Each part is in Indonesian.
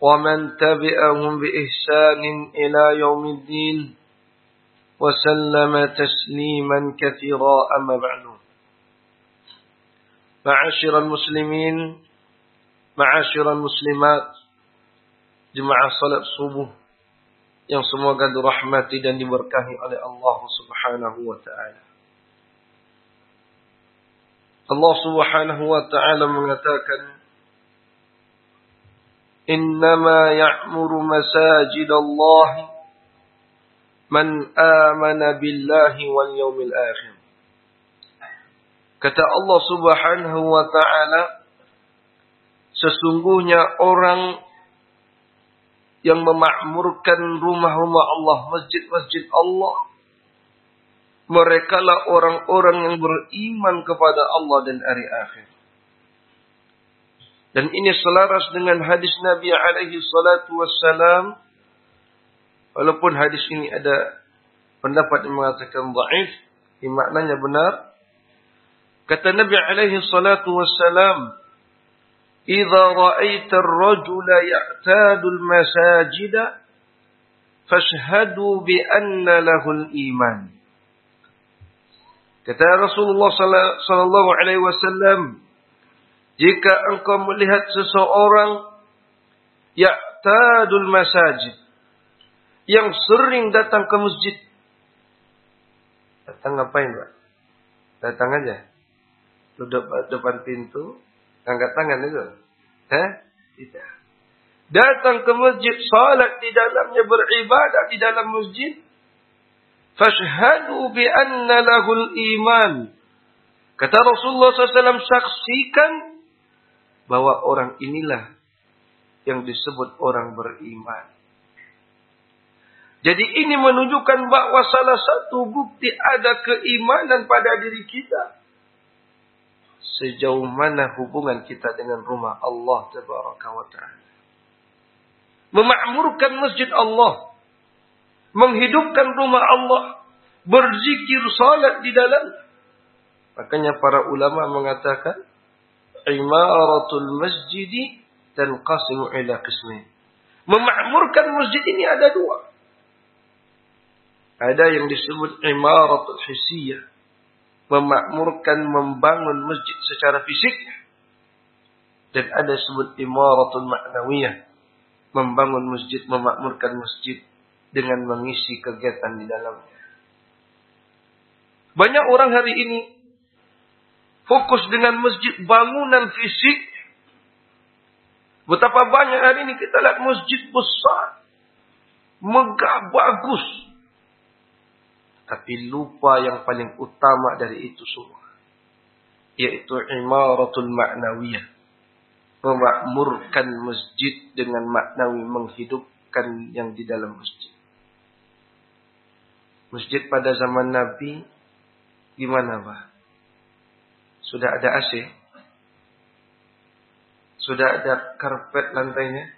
ومن تبعهم بإحسان إلى يوم الدين وسلم تسليما كثيرا أما بعد معاشر المسلمين معاشر المسلمات jemaah salat subuh yang semoga dirahmati dan diberkahi oleh Allah Subhanahu wa taala. Allah Subhanahu wa taala mengatakan إنما يعمر مساجد الله من آمن بالله واليوم الآخر Kata Allah subhanahu wa ta'ala, sesungguhnya orang yang memakmurkan rumah-rumah Allah, masjid-masjid Allah, mereka lah orang-orang yang beriman kepada Allah dan hari akhir. Dan ini selaras dengan hadis Nabi alaihi salatu wassalam. Walaupun hadis ini ada pendapat yang mengatakan dhaif, ini maknanya benar. Kata Nabi alaihi salatu wassalam, "Idza ra'aita ar-rajula ya'tadu al-masajida fashhadu bi anna lahu al-iman." Kata Rasulullah sallallahu alaihi wasallam, jika engkau melihat seseorang ya'tadul masajid yang sering datang ke masjid. Datang ngapain, Pak? Datang aja. Duduk depan pintu, angkat tangan itu. Hah? Tidak. Datang ke masjid, salat di dalamnya, beribadah di dalam masjid. Fashhadu bi anna lahul iman. Kata Rasulullah SAW, saksikan bahwa orang inilah yang disebut orang beriman. Jadi ini menunjukkan bahwa salah satu bukti ada keimanan pada diri kita. Sejauh mana hubungan kita dengan rumah Allah Tabaraka wa Ta'ala. Memakmurkan masjid Allah. Menghidupkan rumah Allah. Berzikir salat di dalam. Makanya para ulama mengatakan imaratul masjidi tanqasimu ila qismain. Memakmurkan masjid ini ada dua. Ada yang disebut imaratul hisiyah. Memakmurkan, membangun masjid secara fisik. Dan ada disebut imaratul ma'nawiyah. Membangun masjid, memakmurkan masjid. Dengan mengisi kegiatan di dalamnya. Banyak orang hari ini Fokus dengan masjid bangunan fisik. Betapa banyak hari ini kita lihat masjid besar. Megah, bagus. Tapi lupa yang paling utama dari itu semua. Yaitu imaratul ma'nawiyah. Memakmurkan masjid dengan maknawi menghidupkan yang di dalam masjid. Masjid pada zaman Nabi gimana Pak? Sudah ada AC? Sudah ada karpet lantainya?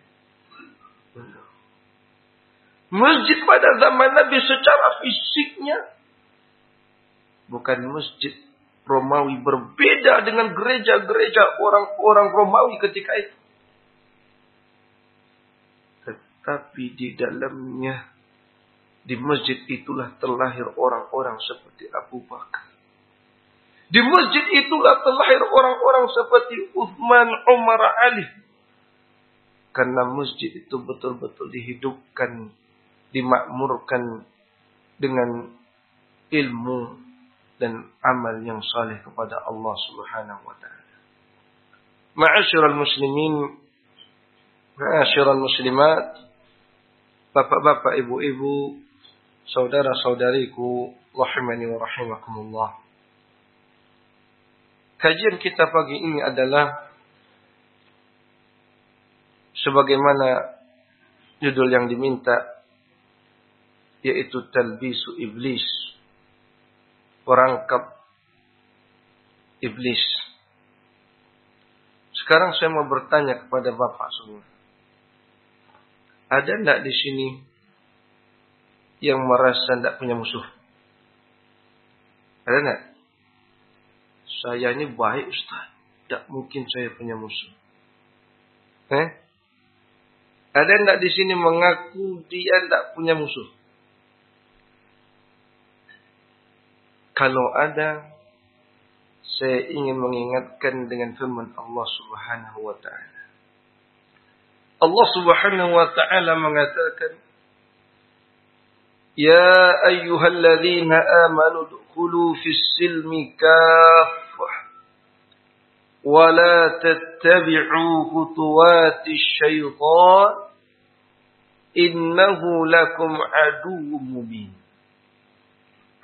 Masjid pada zaman Nabi secara fisiknya bukan masjid Romawi berbeda dengan gereja-gereja orang-orang Romawi ketika itu. Tetapi di dalamnya di masjid itulah terlahir orang-orang seperti Abu Bakar. Di masjid itulah terlahir orang-orang seperti Uthman, Umar, Ali. Karena masjid itu betul-betul dihidupkan, dimakmurkan dengan ilmu dan amal yang saleh kepada Allah Subhanahu wa taala. Ma'asyiral muslimin, ma'asyiral muslimat, bapak-bapak, ibu-ibu, saudara-saudariku, rahimani wa rahimakumullah. Kajian kita pagi ini adalah sebagaimana judul yang diminta yaitu talbisu iblis perangkap iblis sekarang saya mau bertanya kepada Bapak semua. Ada enggak di sini yang merasa tidak punya musuh? Ada enggak? Saya ini baik Ustaz. Tidak mungkin saya punya musuh. Eh? Ada enggak di sini mengaku dia tidak punya musuh? Kalau ada, saya ingin mengingatkan dengan firman Allah Subhanahu wa taala. Allah Subhanahu wa taala mengatakan Ya amanu dkhulu fis silmi kaffah wa la tattabi'u khutuwatis syaitan innahu lakum aduwwum mubin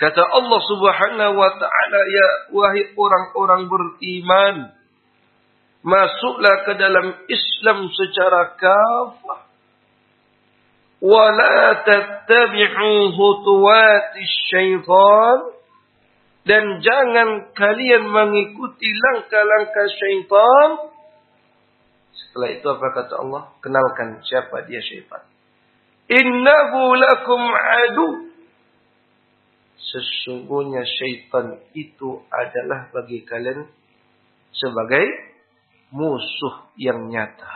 Kata Allah Subhanahu wa taala, "Ya wahai orang-orang beriman, masuklah ke dalam Islam secara kafah. Wa la tattabi'u khutuwatis syaitan." Dan jangan kalian mengikuti langkah-langkah syaitan. Setelah itu apa kata Allah? Kenalkan siapa dia syaitan. Innahu lakum adu sesungguhnya syaitan itu adalah bagi kalian sebagai musuh yang nyata.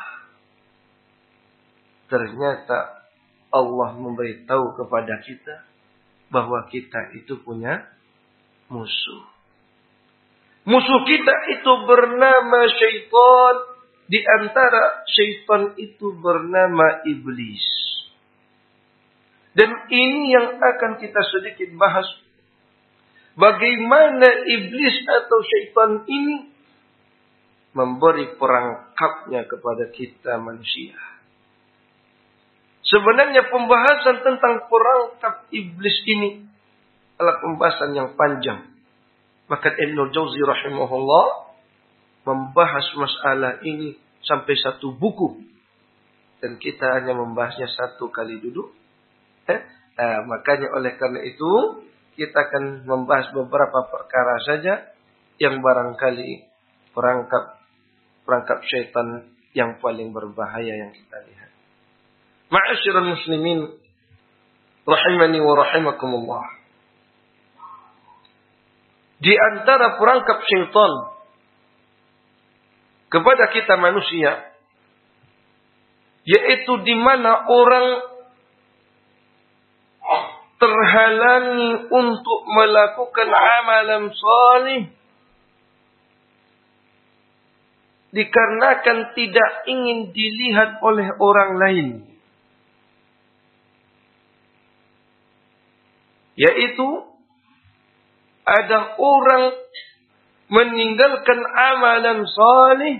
Ternyata Allah memberitahu kepada kita bahwa kita itu punya musuh. Musuh kita itu bernama syaitan. Di antara syaitan itu bernama iblis. Dan ini yang akan kita sedikit bahas Bagaimana iblis atau syaitan ini memberi perangkapnya kepada kita manusia. Sebenarnya pembahasan tentang perangkap iblis ini adalah pembahasan yang panjang. Maka Ibn Jauzi rahimahullah membahas masalah ini sampai satu buku. Dan kita hanya membahasnya satu kali duduk. Eh? Nah, makanya oleh karena itu kita akan membahas beberapa perkara saja yang barangkali perangkap perangkap syaitan yang paling berbahaya yang kita lihat. Ma'asyiral muslimin rahimani wa rahimakumullah. Di antara perangkap syaitan kepada kita manusia yaitu di mana orang terhalangi untuk melakukan amalan salih dikarenakan tidak ingin dilihat oleh orang lain. Yaitu ada orang meninggalkan amalan salih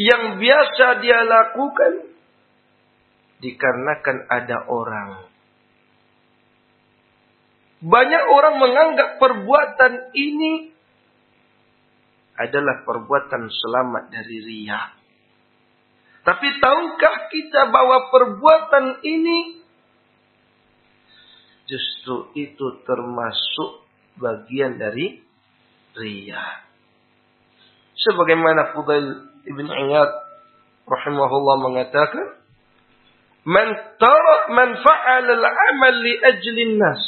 yang biasa dia lakukan dikarenakan ada orang banyak orang menganggap perbuatan ini adalah perbuatan selamat dari ria. Tapi tahukah kita bahwa perbuatan ini justru itu termasuk bagian dari ria. Sebagaimana Fudail Ibn Iyad rahimahullah mengatakan, "Man tara man fa'ala al-amal li ajli nas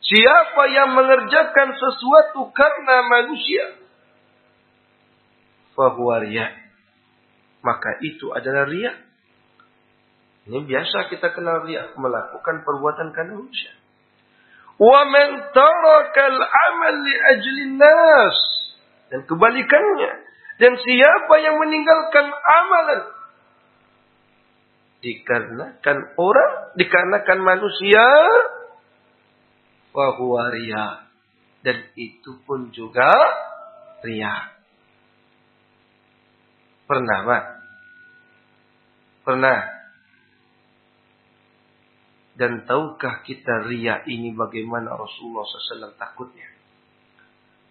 Siapa yang mengerjakan sesuatu karena manusia, fahuwa riya. Maka itu adalah riya. Ini biasa kita kenal riya, melakukan perbuatan karena manusia. Tarakal amal li ajli nas. Dan kebalikannya. Dan siapa yang meninggalkan amalan dikarenakan orang, dikarenakan manusia, Fahuwa ria. Dan itu pun juga ria. Pernah, Pak? Pernah. Dan tahukah kita ria ini bagaimana Rasulullah SAW takutnya?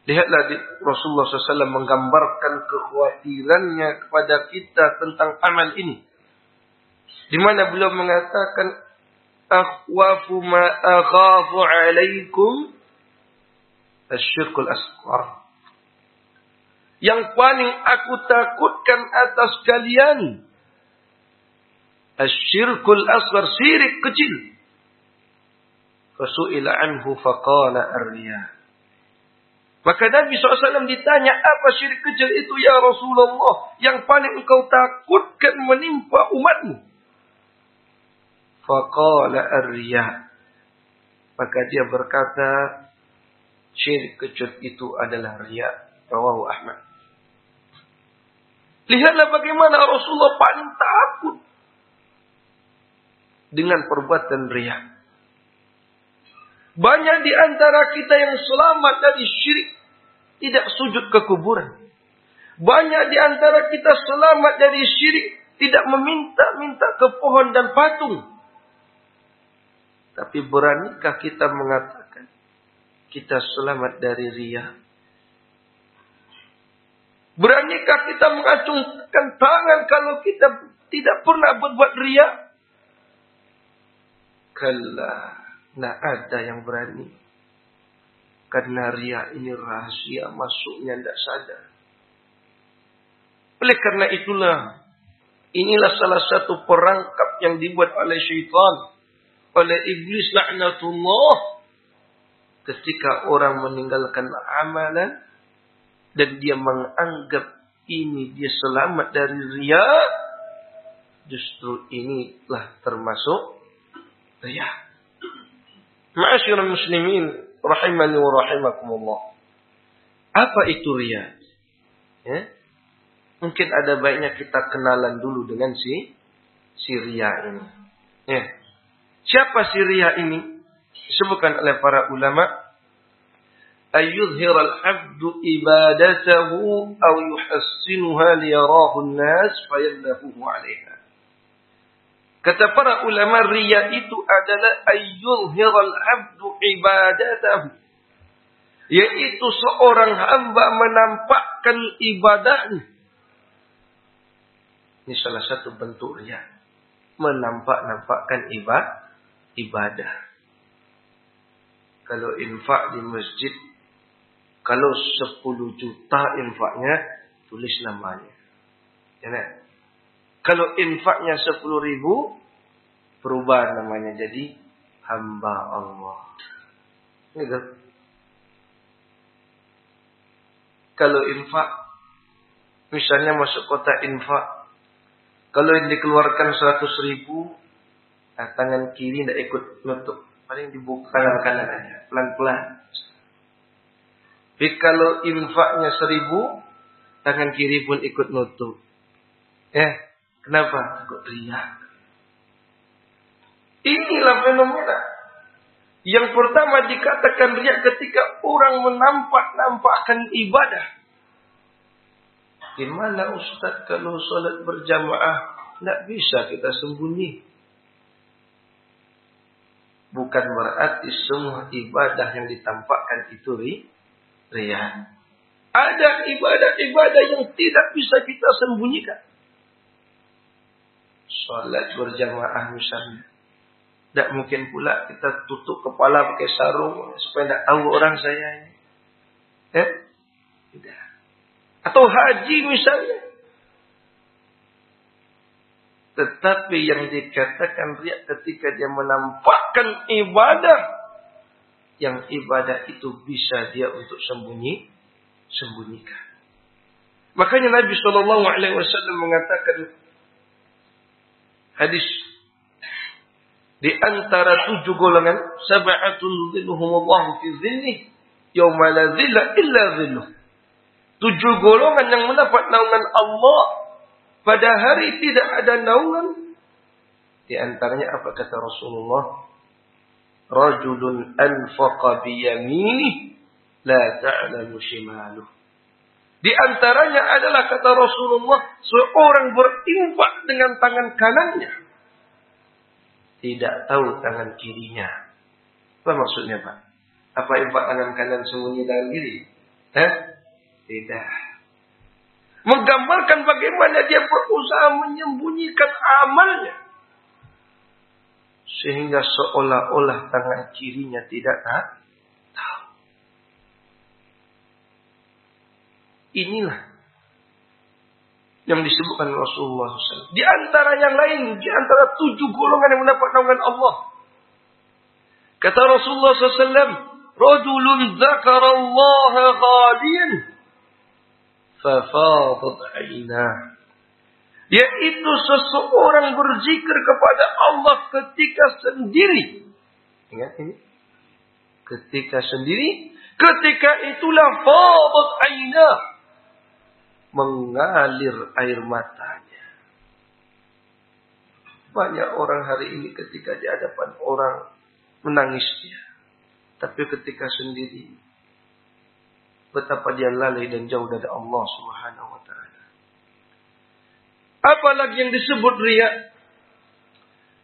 Lihatlah Rasulullah SAW menggambarkan kekhawatirannya kepada kita tentang amal ini. Di mana beliau mengatakan, Akhwafu ma akhafu alaikum asyirkul asqar. Yang paling aku takutkan atas kalian asyirkul asghar syirik kecil. Fasu'ila anhu faqala ar-riya. Maka Nabi SAW ditanya, apa syirik kecil itu ya Rasulullah? Yang paling engkau takutkan menimpa umatmu. Faqala ar-riya. Maka dia berkata, syirik kecil itu adalah riya. Rawahu Ahmad. Lihatlah bagaimana Rasulullah paling takut dengan perbuatan riya. Banyak di antara kita yang selamat dari syirik. Tidak sujud ke kuburan. Banyak di antara kita selamat dari syirik. Tidak meminta-minta ke pohon dan patung. Tapi beranikah kita mengatakan. Kita selamat dari ria. Beranikah kita mengacungkan tangan kalau kita tidak pernah berbuat ria? Kalla. Nah ada yang berani. Karena ria ini rahasia masuknya tidak sadar. Oleh karena itulah. Inilah salah satu perangkap yang dibuat oleh syaitan. Oleh iblis laknatullah. Ketika orang meninggalkan amalan. Dan dia menganggap ini dia selamat dari ria. Justru inilah termasuk ria. Ma'asyiral muslimin rahimani wa rahimakumullah. Apa itu ria? Ya? Mungkin ada baiknya kita kenalan dulu dengan si si ria ini. Ya. Siapa si ria ini? Disebutkan oleh para ulama أيظهر العبد إبادته أو يحسنها ليراه الناس فيلهه عليها Kata para ulama ria itu adalah ayyuzhiral abdu ibadatahu. Yaitu seorang hamba menampakkan ibadahnya. Ini salah satu bentuk ria. Menampak-nampakkan ibadah. ibadah. Kalau infak di masjid. Kalau 10 juta infaknya. Tulis namanya. Ya, kalau infaknya sepuluh ribu, berubah namanya jadi hamba Allah. Gitu. Kalau infak, misalnya masuk kota infak, kalau yang dikeluarkan seratus ribu, nah, tangan kiri tidak ikut nutup. Paling dibuka tangan kanan aja, pelan-pelan. Tapi kalau infaknya seribu, tangan kiri pun ikut nutup. Ya, Kenapa? Kok riak? Inilah fenomena. Yang pertama dikatakan riak ketika orang menampak-nampakkan ibadah. Gimana Ustaz kalau sholat berjamaah tidak bisa kita sembunyi? Bukan berarti semua ibadah yang ditampakkan itu riak. Ada ibadah-ibadah yang tidak bisa kita sembunyikan. Sholat berjamaah misalnya. Tidak mungkin pula kita tutup kepala pakai sarung supaya tidak tahu orang saya ini. Eh? Tidak. Atau haji misalnya. Tetapi yang dikatakan riak ketika dia menampakkan ibadah. Yang ibadah itu bisa dia untuk sembunyi. Sembunyikan. Makanya Nabi Shallallahu Alaihi Wasallam mengatakan hadis. Di antara tujuh golongan sab'atun dhilluhumullahu fi dhilli yauma la dhilla illa dhilluh. Tujuh golongan yang mendapat naungan Allah pada hari tidak ada naungan. Di antaranya apa kata Rasulullah? Rajulun anfaqa biyaminih la ta'lamu shimaluh. Di antaranya adalah kata Rasulullah, seorang berinfak dengan tangan kanannya. Tidak tahu tangan kirinya. Apa maksudnya Pak? Apa infak tangan kanan sembunyi tangan kiri? Eh? Tidak. Menggambarkan bagaimana dia berusaha menyembunyikan amalnya. Sehingga seolah-olah tangan kirinya tidak tahu. Inilah yang disebutkan Rasulullah SAW. Di antara yang lain, di antara tujuh golongan yang mendapat naungan Allah. Kata Rasulullah SAW, Rajulun Allah ghaliyan, fafadat aynah. Yaitu seseorang berzikir kepada Allah ketika sendiri. Ingat ini. Ketika sendiri. Ketika itulah fadat aynah mengalir air matanya. Banyak orang hari ini ketika di hadapan orang menangis dia. Tapi ketika sendiri betapa dia lalai dan jauh dari Allah Subhanahu wa taala. Apalagi yang disebut riya?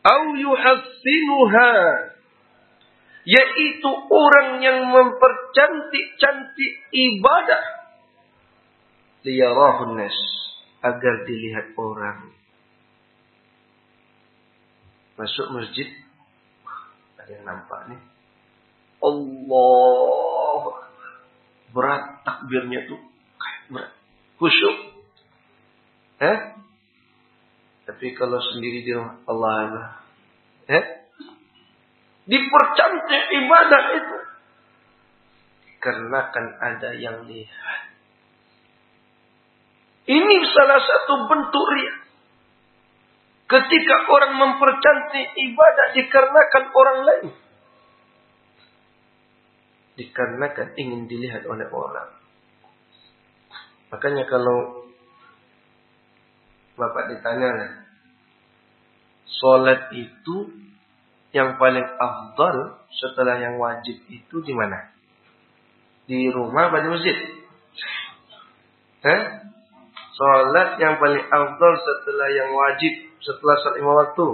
Au yuhassinuha yaitu orang yang mempercantik-cantik ibadah liyarahun nas agar dilihat orang. Masuk masjid, ada yang nampak nih. Allah berat takbirnya tuh kayak berat. Khusyuk. Eh? Tapi kalau sendiri di rumah Allah Allah. Eh? Dipercantik ibadah itu. Karena kan ada yang lihat. Ini salah satu bentuk. Ketika orang mempercantik ibadah dikarenakan orang lain. Dikarenakan ingin dilihat oleh orang. Makanya kalau Bapak ditanya, Sholat itu yang paling afdal setelah yang wajib itu di mana? Di rumah atau di masjid? Eh? Salat yang paling afdal setelah yang wajib, setelah salat lima waktu.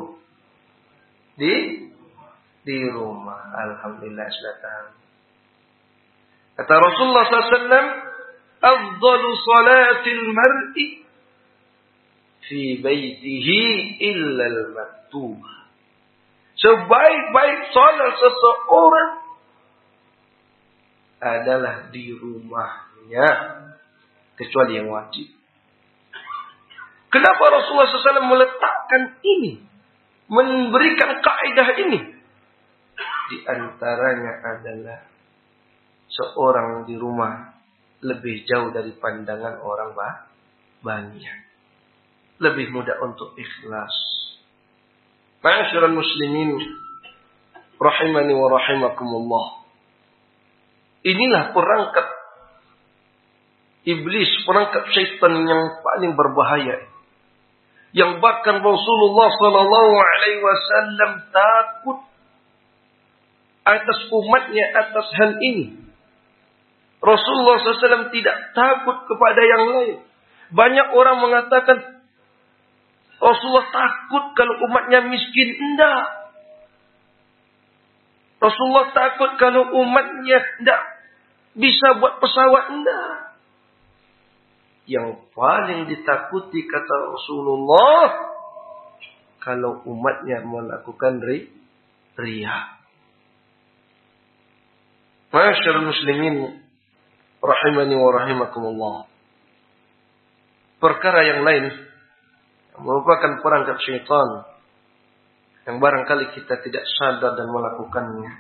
Di di rumah. Alhamdulillah selatan. Kata Rasulullah SAW, Afdalu salatil mar'i fi baitihi illa al-maktubah. Sebaik-baik salat seseorang adalah di rumahnya kecuali yang wajib. Kenapa Rasulullah SAW meletakkan ini? Memberikan kaidah ini? Di antaranya adalah seorang di rumah lebih jauh dari pandangan orang banyak. Lebih mudah untuk ikhlas. Ma'asyiral muslimin rahimani wa rahimakumullah. Inilah perangkat iblis, perangkat syaitan yang paling berbahaya yang bahkan Rasulullah Sallallahu Alaihi Wasallam takut atas umatnya atas hal ini. Rasulullah SAW tidak takut kepada yang lain. Banyak orang mengatakan Rasulullah takut kalau umatnya miskin. Tidak. Rasulullah takut kalau umatnya tidak bisa buat pesawat. Tidak yang paling ditakuti kata Rasulullah kalau umatnya melakukan ri, ria. Masyarakat muslimin rahimani wa rahimakumullah. Perkara yang lain merupakan perangkat syaitan yang barangkali kita tidak sadar dan melakukannya.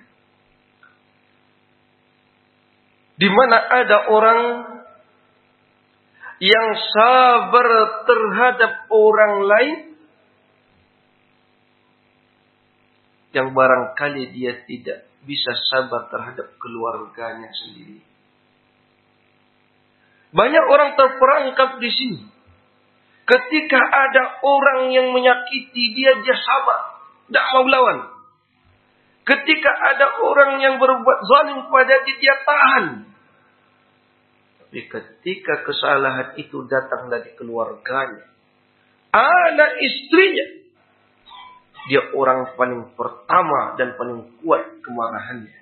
Di mana ada orang yang sabar terhadap orang lain yang barangkali dia tidak bisa sabar terhadap keluarganya sendiri. Banyak orang terperangkap di sini. Ketika ada orang yang menyakiti dia, dia sabar. Tidak mau lawan. Ketika ada orang yang berbuat zalim kepada dia, dia tahan. Tapi ketika kesalahan itu datang dari keluarganya, anak istrinya, dia orang paling pertama dan paling kuat kemarahannya.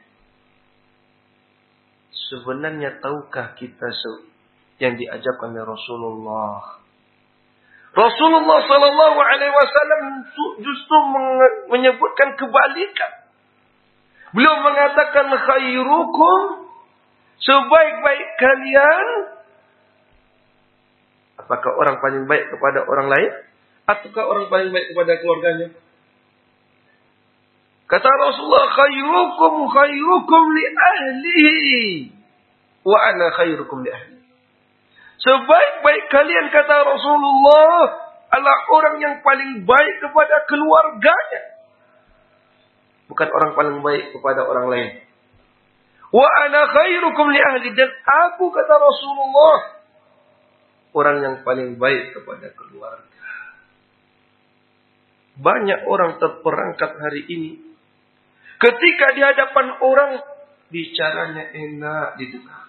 Sebenarnya tahukah kita yang diajarkan oleh Rasulullah Rasulullah Sallallahu Alaihi Wasallam justru menyebutkan kebalikan. Beliau mengatakan khairukum sebaik-baik kalian. Apakah orang paling baik kepada orang lain? Ataukah orang paling baik kepada keluarganya? Kata Rasulullah khairukum khairukum li ahlihi. Wa ana khairukum li ahli. Sebaik-baik kalian kata Rasulullah adalah orang yang paling baik kepada keluarganya. Bukan orang paling baik kepada orang lain. Wa ana khairukum li ahli dan aku kata Rasulullah orang yang paling baik kepada keluarga. Banyak orang terperangkap hari ini ketika di hadapan orang bicaranya enak didengar.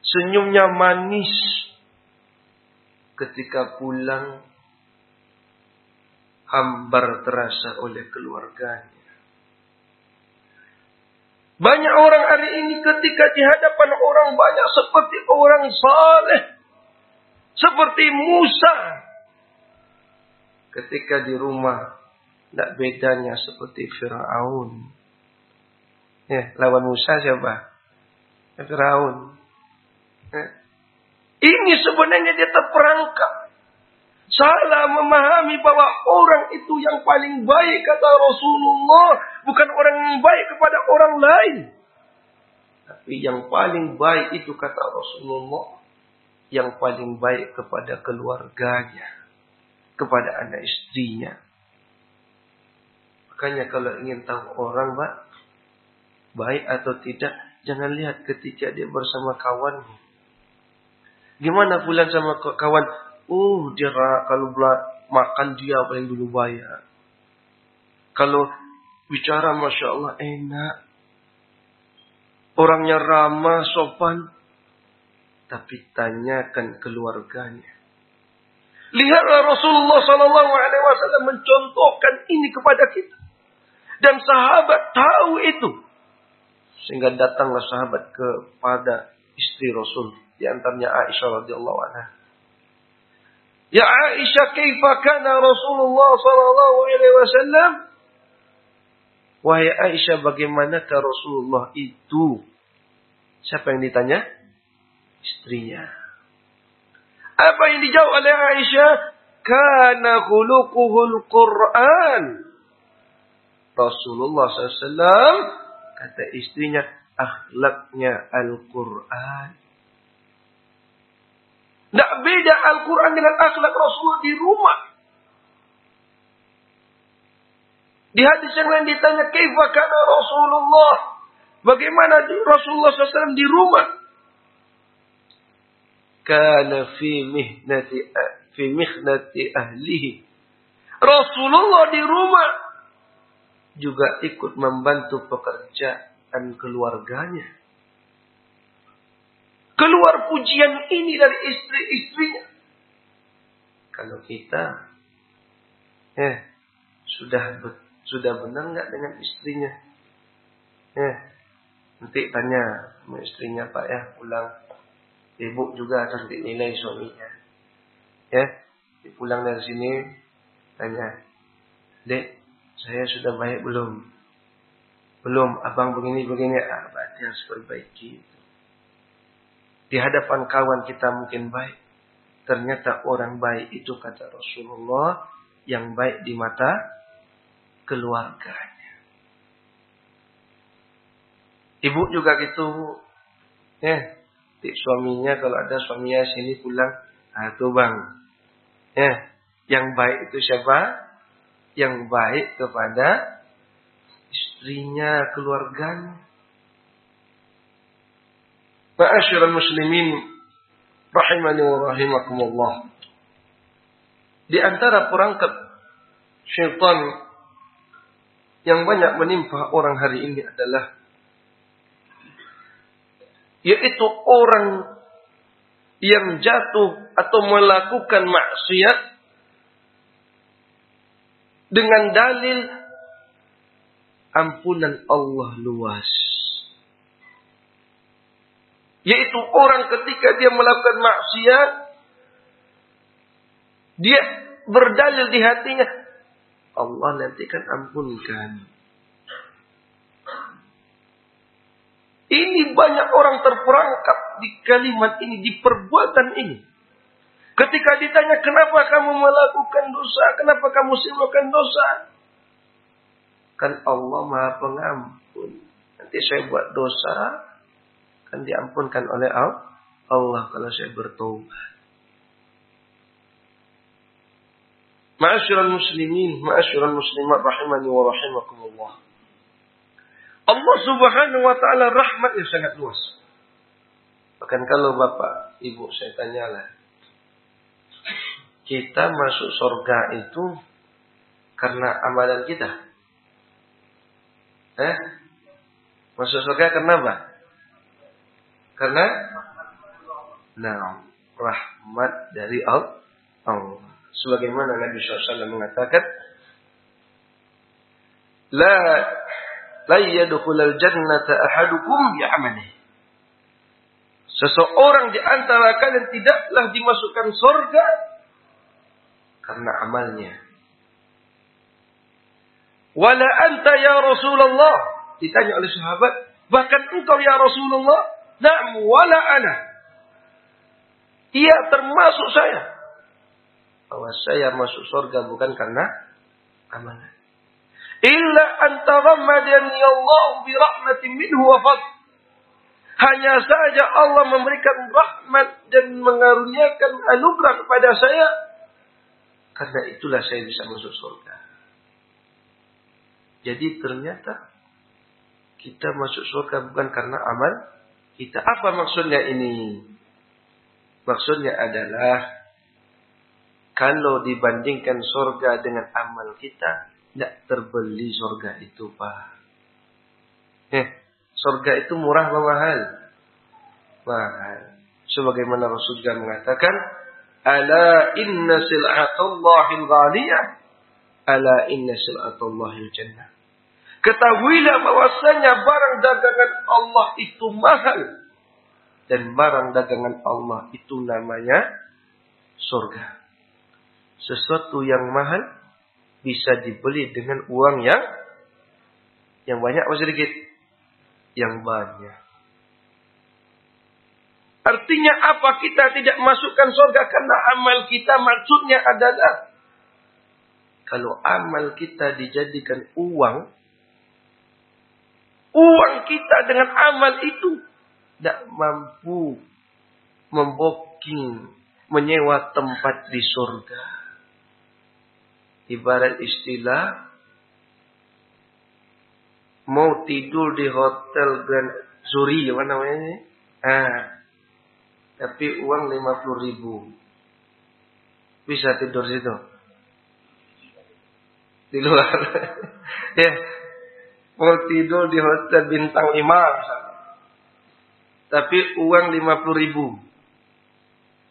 Senyumnya manis ketika pulang hambar terasa oleh keluarganya. Banyak orang hari ini ketika di hadapan orang banyak seperti orang saleh. Seperti Musa. Ketika di rumah tidak bedanya seperti Fir'aun. Ya, lawan Musa siapa? Fir'aun. Eh. Ini sebenarnya dia terperangkap. Salah memahami bahwa orang itu yang paling baik kata Rasulullah. Bukan orang yang baik kepada orang lain. Tapi yang paling baik itu kata Rasulullah. Yang paling baik kepada keluarganya. Kepada anak istrinya. Makanya kalau ingin tahu orang Pak. Baik atau tidak. Jangan lihat ketika dia bersama kawannya Gimana bulan sama kawan? Oh, dia kalau makan dia paling dulu bayar. Kalau bicara Masya Allah enak. Orangnya ramah, sopan. Tapi tanyakan keluarganya. Lihatlah Rasulullah Wasallam mencontohkan ini kepada kita. Dan sahabat tahu itu. Sehingga datanglah sahabat kepada istri Rasul di antaranya Aisyah radhiyallahu anha. Ya Aisyah, kaifa kana Rasulullah sallallahu alaihi wasallam? Wahai Aisyah, bagaimanakah Rasulullah itu? Siapa yang ditanya? Istrinya. Apa yang dijawab oleh Aisyah? Kana khuluquhul Quran. Rasulullah SAW kata istrinya akhlaknya Al-Quran. Tidak beda Al-Quran dengan akhlak Rasulullah di rumah. Di hadis yang lain ditanya, Kaifa kana Rasulullah? Bagaimana Rasulullah SAW di rumah? Kana fi mihnati, fi mihnati ahlihi. Rasulullah di rumah juga ikut membantu pekerjaan keluarganya. Keluar pujian ini dari istri-istrinya. Kalau kita, eh, sudah sudah benar nggak dengan istrinya? Eh, nanti tanya sama istrinya Pak ya pulang. Ibu juga cantik nilai suaminya. Ya, pulang dari sini tanya, Dek, saya sudah baik belum? Belum, abang begini-begini. Ah, berarti harus perbaiki. Di hadapan kawan kita mungkin baik. Ternyata orang baik itu kata Rasulullah yang baik di mata keluarganya. Ibu juga gitu. Ya, di suaminya kalau ada suaminya sini pulang, ah tuh bang. Ya, yang baik itu siapa? Yang baik kepada istrinya, keluarganya. Ma'asyiral muslimin rahimani wa rahimakumullah. Di antara perangkat syaitan yang banyak menimpa orang hari ini adalah yaitu orang yang jatuh atau melakukan maksiat dengan dalil ampunan Allah luas. Yaitu orang ketika dia melakukan maksiat, dia berdalil di hatinya, Allah nanti kan ampunkan. Ini banyak orang terperangkap di kalimat ini, di perbuatan ini. Ketika ditanya kenapa kamu melakukan dosa, kenapa kamu melakukan dosa? Kan Allah maha pengampun. Nanti saya buat dosa, kan diampunkan oleh Allah kalau saya bertobat. Ma'asyiral muslimin, ma'asyiral muslimat rahimani wa rahimakumullah. Allah Subhanahu wa taala rahmat yang sangat luas. Bahkan kalau Bapak, Ibu saya tanyalah. Kita masuk surga itu karena amalan kita. Eh? Masuk surga karena apa? Karena nah, rahmat dari Allah. Sebagaimana Nabi SAW mengatakan, La la yadkhulul jannata ahadukum bi'amalihi. Seseorang di antara kalian tidaklah dimasukkan surga karena amalnya. Wala anta ya Rasulullah. Ditanya oleh sahabat, bahkan engkau ya Rasulullah, na'am wala ana. Ia termasuk saya. Bahwa saya masuk surga bukan karena amalan. Illa anta ghammadani Allah bi rahmatin minhu wa fadl. Hanya saja Allah memberikan rahmat dan mengaruniakan anugerah kepada saya. Karena itulah saya bisa masuk surga. Jadi ternyata kita masuk surga bukan karena amal kita. Apa maksudnya ini? Maksudnya adalah kalau dibandingkan surga dengan amal kita, tidak terbeli surga itu, Pak. Eh, surga itu murah atau mahal? Mahal. Sebagaimana Rasul juga mengatakan, Ala inna sil'atullahil ghaliyah. Ala inna sil'atullahil jannah. Ketahuilah bahwasanya barang dagangan Allah itu mahal. Dan barang dagangan Allah itu namanya surga. Sesuatu yang mahal bisa dibeli dengan uang yang yang banyak atau sedikit? Yang banyak. Artinya apa kita tidak masukkan surga karena amal kita maksudnya adalah kalau amal kita dijadikan uang, uang kita dengan amal itu tidak mampu memboking menyewa tempat di surga. Ibarat istilah mau tidur di hotel Grand Zuri apa namanya? Ini? Ah, tapi uang lima puluh ribu. Bisa tidur situ? Di luar. Ya mau tidur di hotel bintang lima misalnya tapi uang lima puluh ribu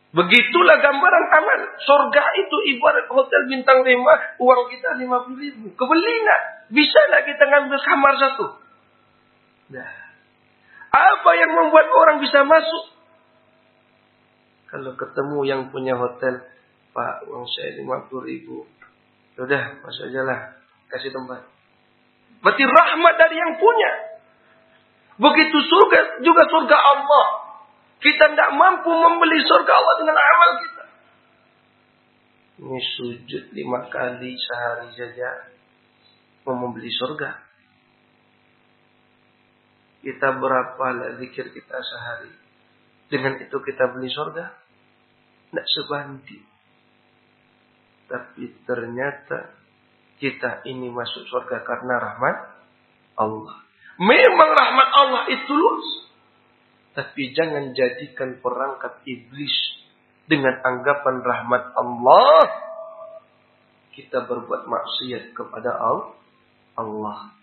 Begitulah gambaran amal. Surga itu ibarat hotel bintang lima, uang kita lima puluh ribu. Kebeli nggak? Bisa nggak kita ngambil kamar satu? Nah, apa yang membuat orang bisa masuk? Kalau ketemu yang punya hotel, Pak, uang saya lima puluh ribu. Sudah, masuk aja lah. Kasih tempat. Berarti rahmat dari yang punya. Begitu surga, juga surga Allah. Kita tidak mampu membeli surga Allah dengan amal kita. Ini sujud lima kali sehari saja. Mau membeli surga. Kita berapa lah zikir kita sehari. Dengan itu kita beli surga. Tidak sebanding. Tapi ternyata kita ini masuk surga karena rahmat Allah. Memang rahmat Allah itu luas. Tapi jangan jadikan perangkat iblis dengan anggapan rahmat Allah. Kita berbuat maksiat kepada Allah.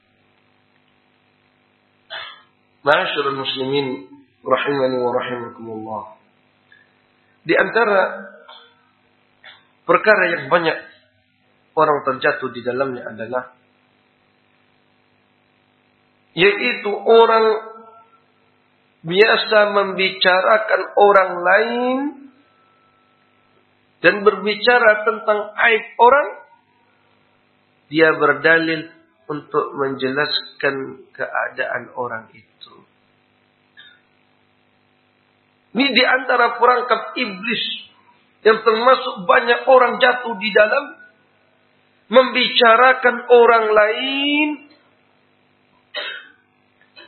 Masyarul muslimin rahimani wa rahimakumullah. Di antara perkara yang banyak orang terjatuh di dalamnya adalah yaitu orang biasa membicarakan orang lain dan berbicara tentang aib orang dia berdalil untuk menjelaskan keadaan orang itu. Ini di antara perangkap iblis yang termasuk banyak orang jatuh di dalam membicarakan orang lain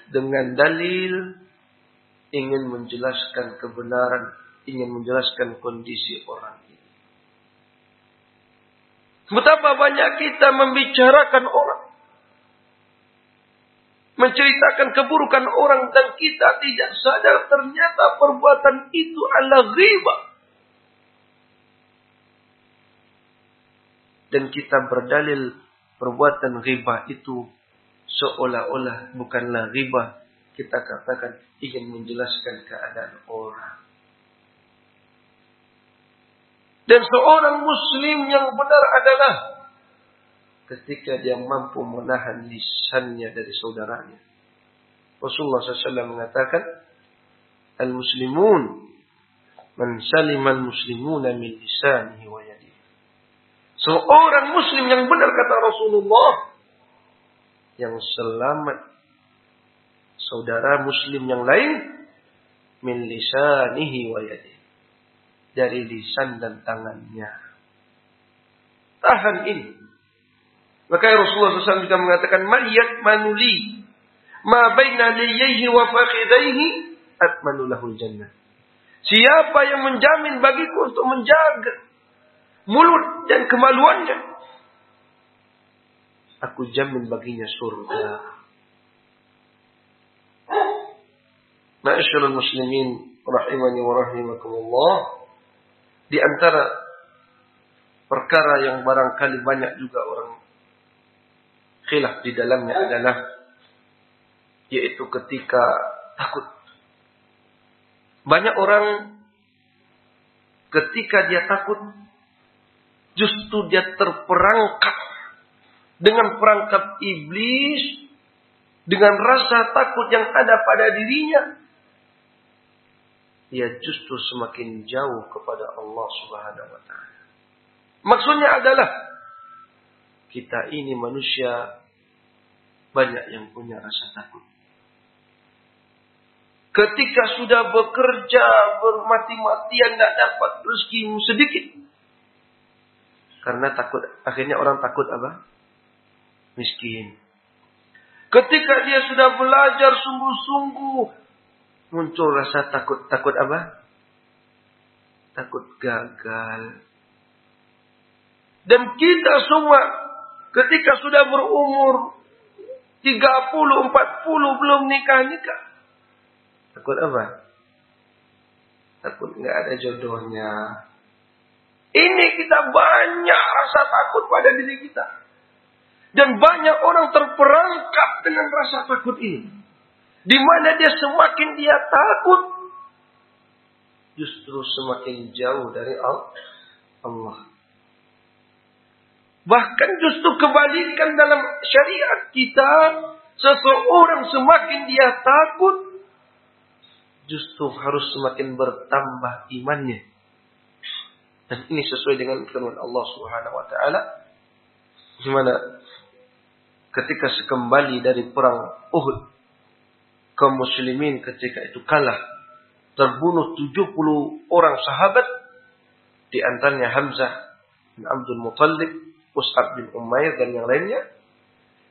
dengan dalil ingin menjelaskan kebenaran, ingin menjelaskan kondisi orang ini. Betapa banyak kita membicarakan orang menceritakan keburukan orang dan kita tidak sadar ternyata perbuatan itu adalah riba. Dan kita berdalil perbuatan riba itu seolah-olah bukanlah riba. Kita katakan ingin menjelaskan keadaan orang. Dan seorang muslim yang benar adalah ketika dia mampu menahan lisannya dari saudaranya. Rasulullah SAW mengatakan, Al-Muslimun man salimal muslimuna min lisanihi wa. Seorang muslim yang benar kata Rasulullah yang selamat saudara muslim yang lain min lisanihi wa yadihi. Dari lisan dan tangannya. Tahan ini. Maka Rasulullah SAW juga mengatakan, Maliyat manuli, ma baina liyaihi wa fakhidaihi, atmanulahul jannah. Siapa yang menjamin bagiku untuk menjaga mulut dan kemaluannya, aku jamin baginya surga. Ma'asyurul muslimin rahimani wa rahimakumullah. Di antara perkara yang barangkali banyak juga orang khilaf di dalamnya adalah yaitu ketika takut. Banyak orang ketika dia takut justru dia terperangkap dengan perangkap iblis dengan rasa takut yang ada pada dirinya dia justru semakin jauh kepada Allah Subhanahu wa taala. Maksudnya adalah kita ini manusia banyak yang punya rasa takut. Ketika sudah bekerja bermati-matian tidak dapat rezeki sedikit. Karena takut, akhirnya orang takut apa? Miskin. Ketika dia sudah belajar sungguh-sungguh, muncul rasa takut. Takut apa? Takut gagal. Dan kita semua Ketika sudah berumur 30, 40 belum nikah-nikah. Takut apa? Takut nggak ada jodohnya. Ini kita banyak rasa takut pada diri kita. Dan banyak orang terperangkap dengan rasa takut ini. Di mana dia semakin dia takut, justru semakin jauh dari Allah. Bahkan justru kebalikan dalam syariat kita. Seseorang semakin dia takut. Justru harus semakin bertambah imannya. Dan ini sesuai dengan firman Allah Subhanahu wa taala. Gimana ketika sekembali dari perang Uhud kaum muslimin ketika itu kalah terbunuh 70 orang sahabat di antaranya Hamzah bin Abdul Muttalib Mus'ab bin Umair dan yang lainnya.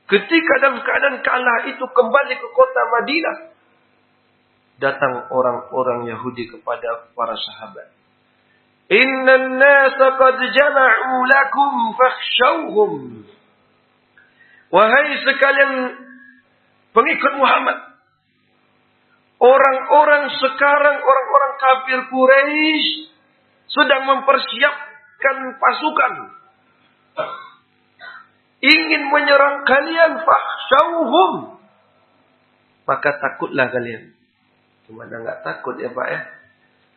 Ketika dalam keadaan kalah itu kembali ke kota Madinah. Datang orang-orang Yahudi kepada para sahabat. Inna nasa qad jama'u lakum fakhshawhum. Wahai sekalian pengikut Muhammad. Orang-orang sekarang, orang-orang kafir Quraisy sedang mempersiapkan pasukan ingin menyerang kalian fahsyauhum. Maka takutlah kalian. Cuma nggak takut ya Pak ya.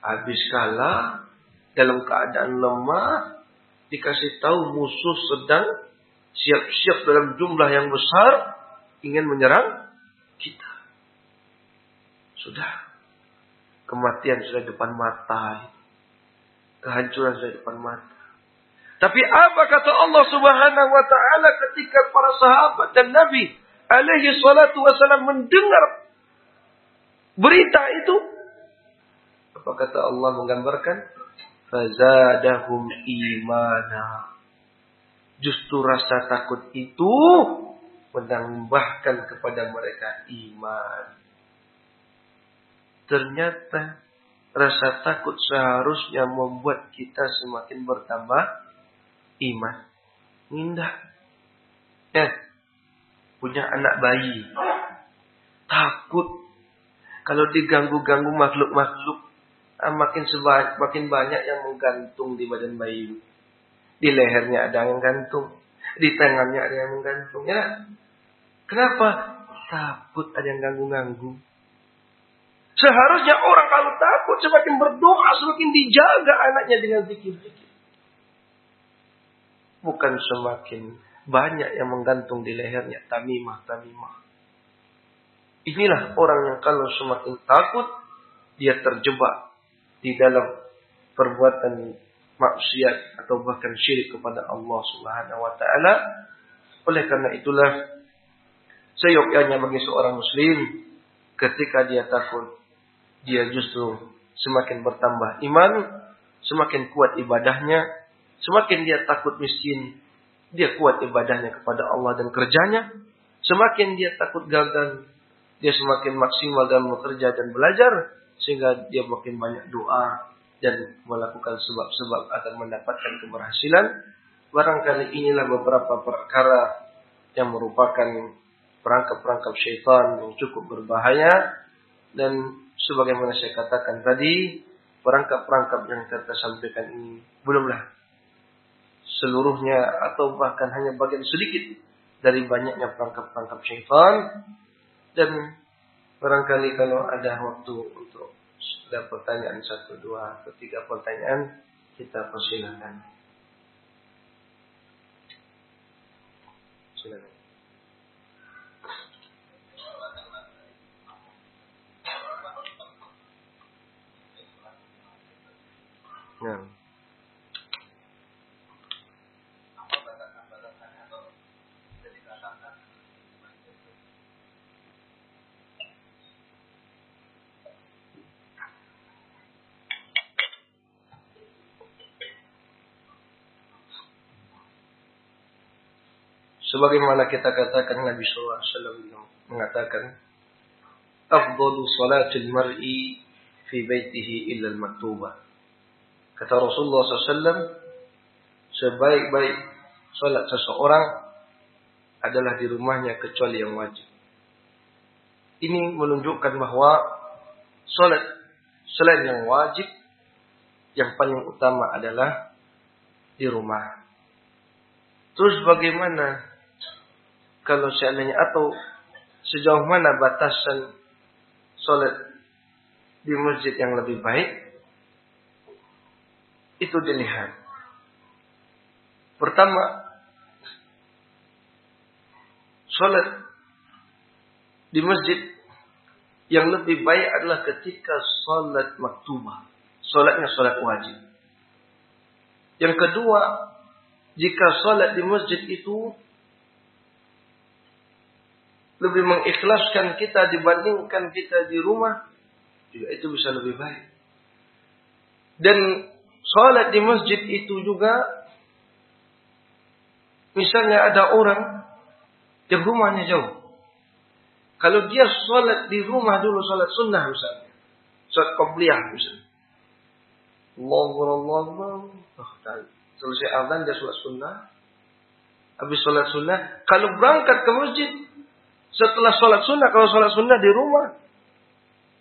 Habis kalah dalam keadaan lemah dikasih tahu musuh sedang siap-siap dalam jumlah yang besar ingin menyerang kita. Sudah kematian sudah depan mata. Kehancuran sudah depan mata. Tapi apa kata Allah Subhanahu wa taala ketika para sahabat dan Nabi alaihi salatu wasallam mendengar berita itu? Apa kata Allah menggambarkan? Fazadahum imana. Justru rasa takut itu menambahkan kepada mereka iman. Ternyata rasa takut seharusnya membuat kita semakin bertambah iman. Indah. Eh, punya anak bayi. Takut. Kalau diganggu-ganggu makhluk-makhluk. Ah, makin sebanyak, makin banyak yang menggantung di badan bayi. Di lehernya ada yang gantung. Di tangannya ada yang menggantung. Ya. Kenapa? Takut ada yang ganggu-ganggu. Seharusnya orang kalau takut semakin berdoa, semakin dijaga anaknya dengan zikir-zikir. Bukan semakin banyak yang menggantung di lehernya. Tamimah, tamimah. Inilah orang yang kalau semakin takut, dia terjebak di dalam perbuatan maksiat atau bahkan syirik kepada Allah Subhanahu wa taala. Oleh karena itulah seyogyanya bagi seorang muslim ketika dia takut dia justru semakin bertambah iman, semakin kuat ibadahnya, semakin dia takut miskin, dia kuat ibadahnya kepada Allah dan kerjanya, semakin dia takut gagal, dia semakin maksimal dalam bekerja dan belajar, sehingga dia makin banyak doa dan melakukan sebab-sebab agar mendapatkan keberhasilan. Barangkali inilah beberapa perkara yang merupakan perangkap-perangkap syaitan yang cukup berbahaya dan sebagaimana saya katakan tadi, perangkap-perangkap yang kita sampaikan ini belumlah seluruhnya atau bahkan hanya bagian sedikit dari banyaknya perangkap-perangkap syaitan dan barangkali kalau ada waktu untuk ada pertanyaan satu dua atau tiga pertanyaan kita persilakan. Silakan. Ya. Sebagaimana kita katakan Nabi SAW mengatakan, Afdalu salatil mar'i fi baitihi illa al-maktubah. Kata Rasulullah SAW, sebaik-baik sholat seseorang adalah di rumahnya kecuali yang wajib. Ini menunjukkan bahwa sholat selain yang wajib, yang paling utama adalah di rumah. Terus bagaimana kalau seandainya atau sejauh mana batasan sholat di masjid yang lebih baik? itu dilihat. Pertama, sholat di masjid yang lebih baik adalah ketika sholat maktubah. Sholatnya sholat wajib. Yang kedua, jika sholat di masjid itu lebih mengikhlaskan kita dibandingkan kita di rumah, juga itu bisa lebih baik. Dan Salat di masjid itu juga misalnya ada orang yang rumahnya jauh. Kalau dia salat di rumah dulu salat sunnah misalnya. Salat qobliyah misalnya. Allahu Allah oh, selesai azan dia salat sunnah. Habis salat sunnah, kalau berangkat ke masjid setelah salat sunnah, kalau salat sunnah di rumah,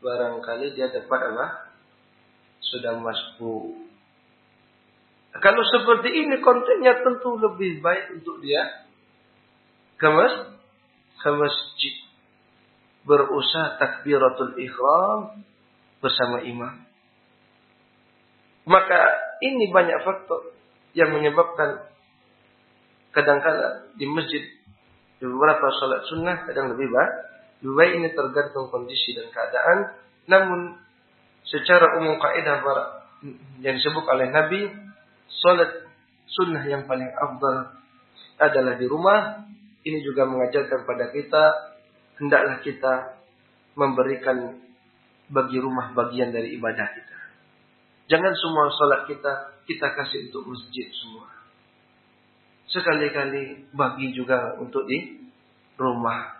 barangkali dia dapat apa? Sudah masuk kalau seperti ini kontennya tentu lebih baik untuk dia ke, mas, ke masjid. Berusaha takbiratul ikhram bersama imam. Maka ini banyak faktor yang menyebabkan kadang-kadang di masjid di beberapa sholat sunnah kadang lebih baik. Lebih baik ini tergantung kondisi dan keadaan. Namun secara umum kaidah yang disebut oleh Nabi, sholat sunnah yang paling afdal adalah di rumah. Ini juga mengajarkan pada kita hendaklah kita memberikan bagi rumah bagian dari ibadah kita. Jangan semua sholat kita kita kasih untuk masjid semua. Sekali-kali bagi juga untuk di rumah.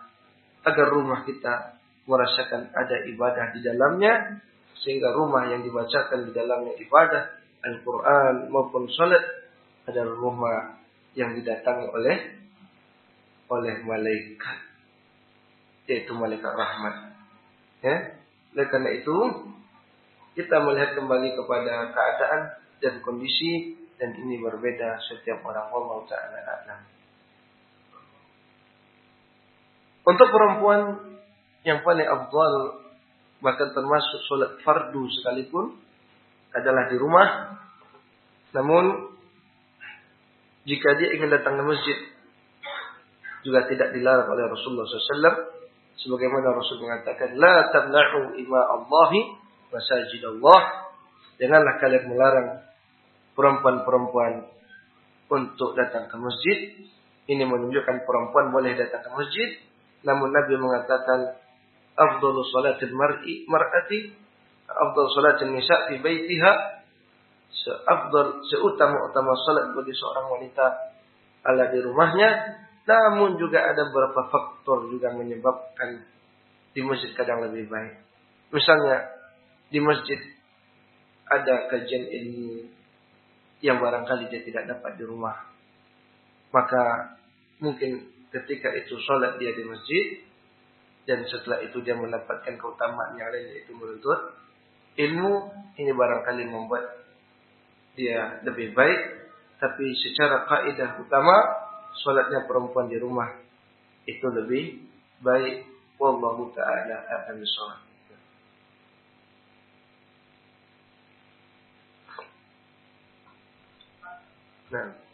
Agar rumah kita merasakan ada ibadah di dalamnya. Sehingga rumah yang dibacakan di dalamnya ibadah. Al-Quran maupun sholat adalah rumah yang didatangi oleh oleh malaikat. Yaitu malaikat rahmat. Ya. Oleh karena itu kita melihat kembali kepada keadaan dan kondisi dan ini berbeda setiap orang Allah taala alam. Untuk perempuan yang paling afdal bahkan termasuk sholat fardu sekalipun adalah di rumah. Namun jika dia ingin datang ke masjid juga tidak dilarang oleh Rasulullah SAW sebagaimana Rasul mengatakan la tamna'u ima Allahi masajid Allah. Janganlah kalian melarang perempuan-perempuan untuk datang ke masjid. Ini menunjukkan perempuan boleh datang ke masjid. Namun Nabi mengatakan afdalu salatil mar'i mar'ati afdal salatin nisa fi baitiha seafdal seutama-utama salat bagi seorang wanita ala di rumahnya namun juga ada beberapa faktor juga menyebabkan di masjid kadang lebih baik misalnya di masjid ada kajian ilmu yang barangkali dia tidak dapat di rumah. Maka mungkin ketika itu sholat dia di masjid dan setelah itu dia mendapatkan keutamaan yang lain yaitu menuntut ilmu ini barangkali membuat dia lebih baik. Tapi secara kaidah utama sholatnya perempuan di rumah itu lebih baik. Wallahu taala akan sholat Nah.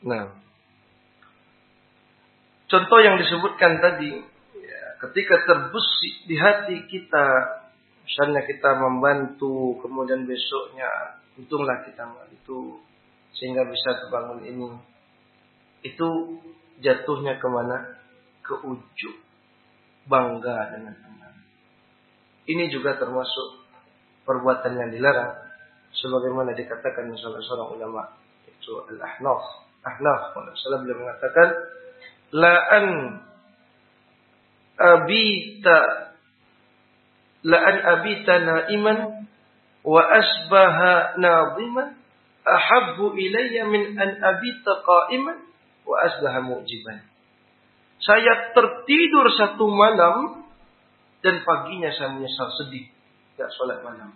Nah, contoh yang disebutkan tadi, ya, ketika terbesit di hati kita, misalnya kita membantu, kemudian besoknya untunglah kita membantu sehingga bisa terbangun ini, itu jatuhnya ke mana? Ke ujung bangga dengan teman. Ini juga termasuk perbuatan yang dilarang, sebagaimana dikatakan salah seorang ulama itu al-ahnaf Ahnaf SAW beliau mengatakan la an abita la an abita naiman wa asbaha nadiman ahabbu ilayya min an abita qa'iman wa asbaha mujiban. Saya tertidur satu malam dan paginya saya menyesal sedih tidak sholat malam.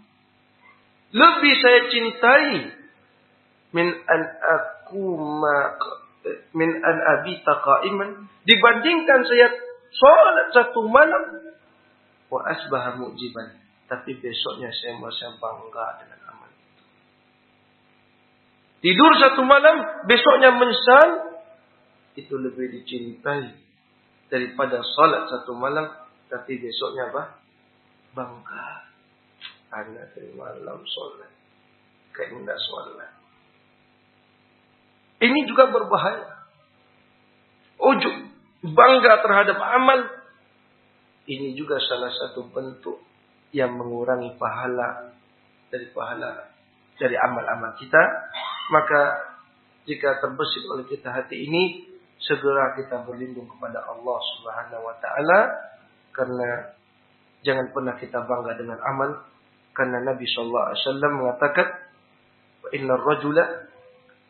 Lebih saya cintai min an aquma min an abita qa'iman dibandingkan saya sholat satu malam wa asbaha mujiban. Tapi besoknya saya merasa bangga dengan amal itu. Tidur satu malam besoknya menyesal itu lebih dicintai daripada sholat satu malam. Tapi besoknya apa? Bangga. Hanya dari malam sholat. Enggak sholat ini juga berbahaya. Ujub. bangga terhadap amal, ini juga salah satu bentuk yang mengurangi pahala dari pahala dari amal-amal kita. Maka jika terbesit oleh kita hati ini, segera kita berlindung kepada Allah Subhanahu wa taala karena jangan pernah kita bangga dengan amal karena Nabi sallallahu alaihi wasallam mengatakan wa innar rajula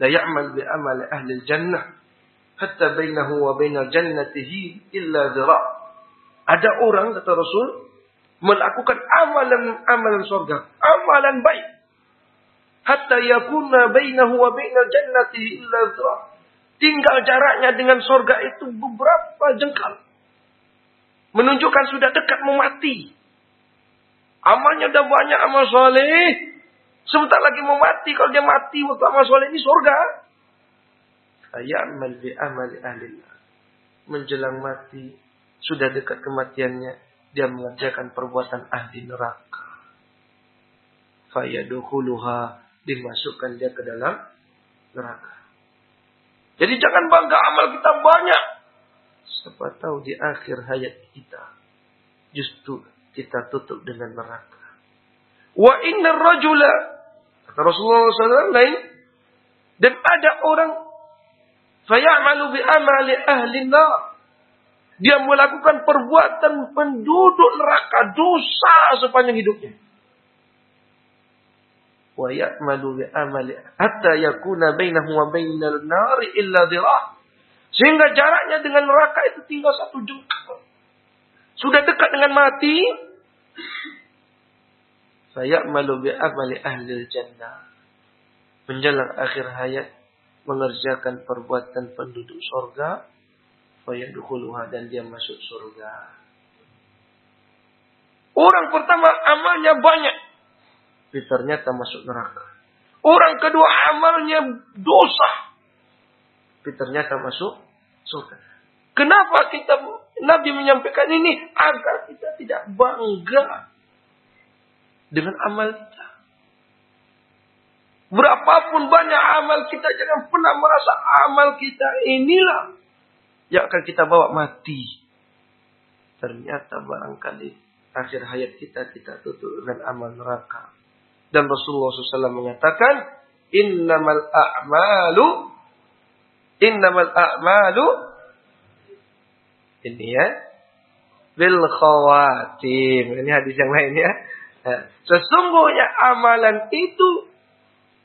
la ya'mal bi amali ahli jannah hatta bainahu wa bainal jannatihi. Ada orang kata Rasul melakukan amalan-amalan surga, amalan baik. Hatta yakuna bainahu wa bainal jannatihi illa dhira. Tinggal jaraknya dengan surga itu beberapa jengkal. Menunjukkan sudah dekat memati. Amalnya udah banyak amal soleh. Sebentar lagi mau mati. Kalau dia mati waktu amal soleh ini surga. Ayamal bi amali ahlillah. Menjelang mati. Sudah dekat kematiannya. Dia mengerjakan perbuatan ahli neraka. Fayadukhuluha. Dimasukkan dia ke dalam neraka. Jadi jangan bangga amal kita banyak. Siapa tahu di akhir hayat kita. Justru kita tutup dengan neraka. Wa inna rajula Rasulullah SAW lain dan ada orang fayamalu bi amali ahli dia melakukan perbuatan penduduk neraka dosa sepanjang hidupnya. Wa ya'malu bi amali hatta yakuna bainahu wa bainal nari illa dhira. Sehingga jaraknya dengan neraka itu tinggal satu jengkal. Sudah dekat dengan mati. Saya malu bi amali ahli jannah. Menjelang akhir hayat. Mengerjakan perbuatan penduduk surga. Fayadukhuluha dan dia masuk surga. Orang pertama amalnya banyak. Tapi ternyata masuk neraka. Orang kedua amalnya dosa. Tapi ternyata masuk surga. Kenapa kita Nabi menyampaikan ini agar kita tidak bangga dengan amal kita. Berapapun banyak amal kita, jangan pernah merasa amal kita inilah yang akan kita bawa mati. Ternyata barangkali akhir hayat kita kita tutup dengan amal neraka. Dan Rasulullah SAW menyatakan, Innamal a'malu Innamal a'malu ini ya. Bil khawatim. Ini hadis yang lain ya. Nah, sesungguhnya amalan itu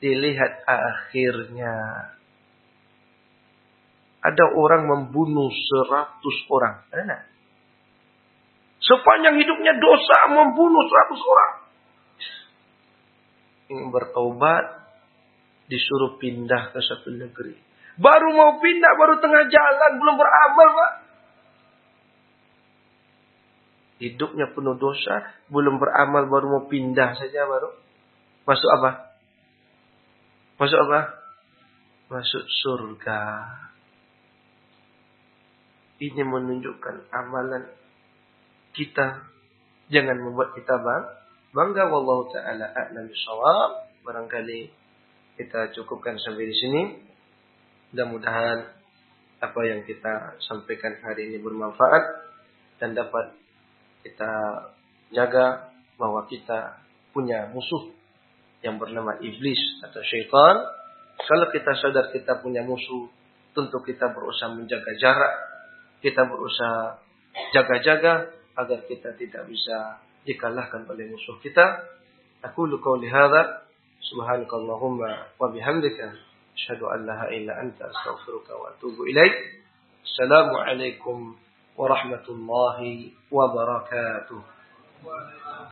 dilihat akhirnya. Ada orang membunuh seratus orang. Sepanjang hidupnya dosa membunuh seratus orang. Ingin bertobat, disuruh pindah ke satu negeri. Baru mau pindah, baru tengah jalan, belum beramal, Pak. Hidupnya penuh dosa, belum beramal baru mau pindah saja baru. Masuk apa? Masuk apa? Masuk surga. Ini menunjukkan amalan kita jangan membuat kita bang bangga wallahu taala a'lam bisawab. Barangkali kita cukupkan sampai di sini. Mudah-mudahan apa yang kita sampaikan hari ini bermanfaat dan dapat kita jaga bahwa kita punya musuh yang bernama iblis atau syaitan. Kalau kita sadar kita punya musuh, tentu kita berusaha menjaga jarak, kita berusaha jaga-jaga agar kita tidak bisa dikalahkan oleh musuh kita. Aku luka hadza subhanakallahumma wa bihamdika asyhadu an la illa anta astaghfiruka wa atubu ilaik. Assalamualaikum ورحمة الله وبركاته.